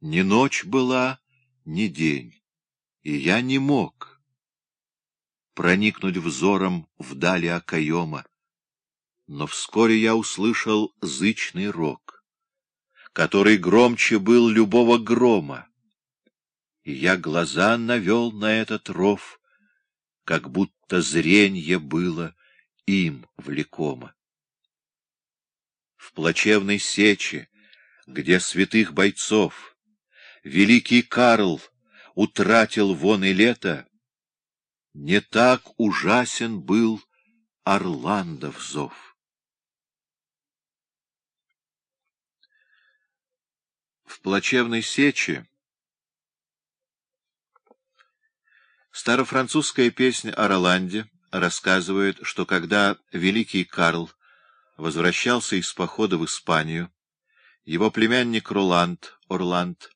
Ни ночь была, ни день, и я не мог проникнуть взором вдали окоема. Но вскоре я услышал зычный рок, который громче был любого грома, и я глаза навел на этот ров, как будто зренье было им влекомо. В плачевной сече, где святых бойцов, великий Карл утратил вон и лето, не так ужасен был Орландов зов. В плачевной сече Старофранцузская песня о Роланде рассказывает, что когда великий Карл возвращался из похода в Испанию, его племянник Роланд, Орланд,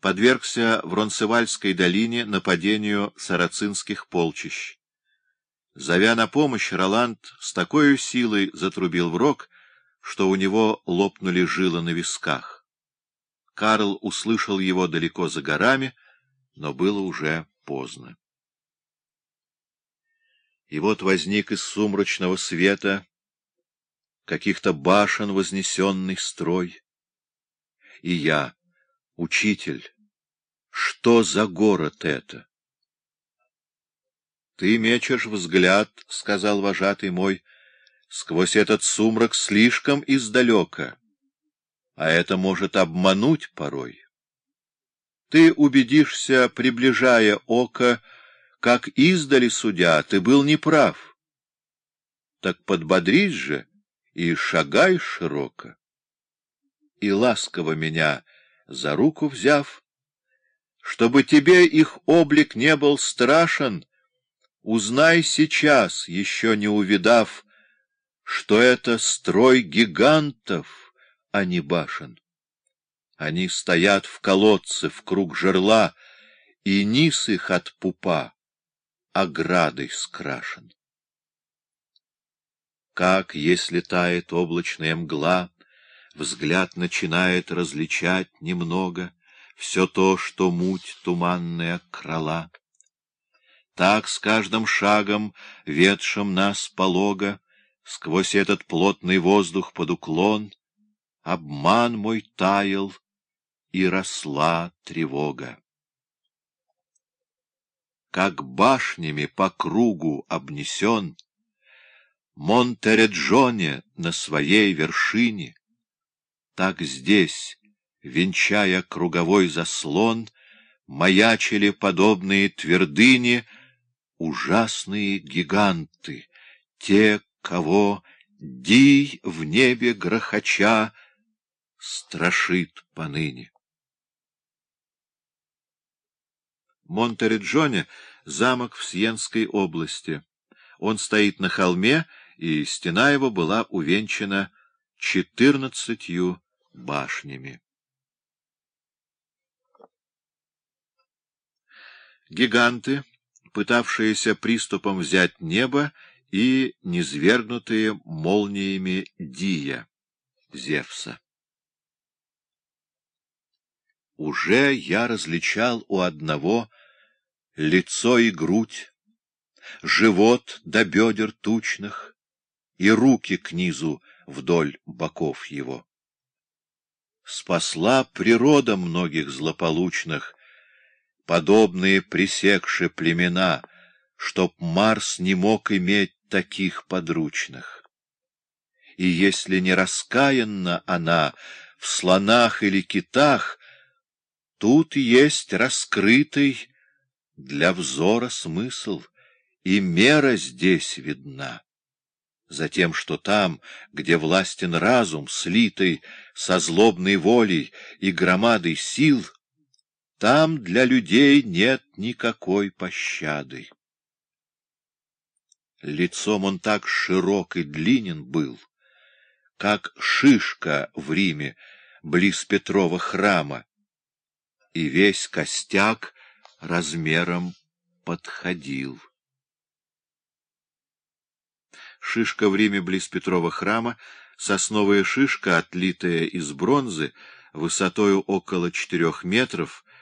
подвергся в Ронцевальской долине нападению сарацинских полчищ. Зовя на помощь, Роланд с такой силой затрубил в рог, что у него лопнули жилы на висках. Карл услышал его далеко за горами, но было уже поздно. И вот возник из сумрачного света каких-то башен вознесенный строй. И я, учитель, что за город это? Ты мечешь взгляд, — сказал вожатый мой, — сквозь этот сумрак слишком издалека, а это может обмануть порой. Ты убедишься, приближая око, как издали судя, ты был неправ. Так подбодрись же и шагай широко. И ласково меня за руку взяв, чтобы тебе их облик не был страшен, узнай сейчас, еще не увидав, что это строй гигантов, а не башен. Они стоят в колодце в круг жерла, и низ их от пупа оградой скрашен. Как, если тает облачная мгла, Взгляд начинает различать немного Все то, что муть туманная крала. Так с каждым шагом, ведшим нас полога, Сквозь этот плотный воздух под уклон, Обман мой таял, и росла тревога. Как башнями по кругу обнесен, Монтереджоне на своей вершине, Так здесь, венчая круговой заслон, Маячили подобные твердыни Ужасные гиганты, те, кого Дий в небе грохоча страшит поныне. Монтереджоне — замок в Сьенской области. Он стоит на холме, и стена его была увенчана четырнадцатью башнями. Гиганты, пытавшиеся приступом взять небо и низвергнутые молниями Дия, Зевса. Уже я различал у одного лицо и грудь, живот до бедер тучных и руки к низу вдоль боков его. Спасла природа многих злополучных, подобные пресекши племена, чтоб Марс не мог иметь таких подручных. И если не раскаянна она в слонах или китах, тут есть раскрытый для взора смысл, и мера здесь видна. Затем, что там, где властен разум, слитый со злобной волей и громадой сил, там для людей нет никакой пощады. Лицом он так широк и длинен был, как шишка в Риме, близ Петрова храма, и весь костяк размером подходил. Шишка в Риме близ Петрова храма, сосновая шишка, отлитая из бронзы, высотою около четырех метров,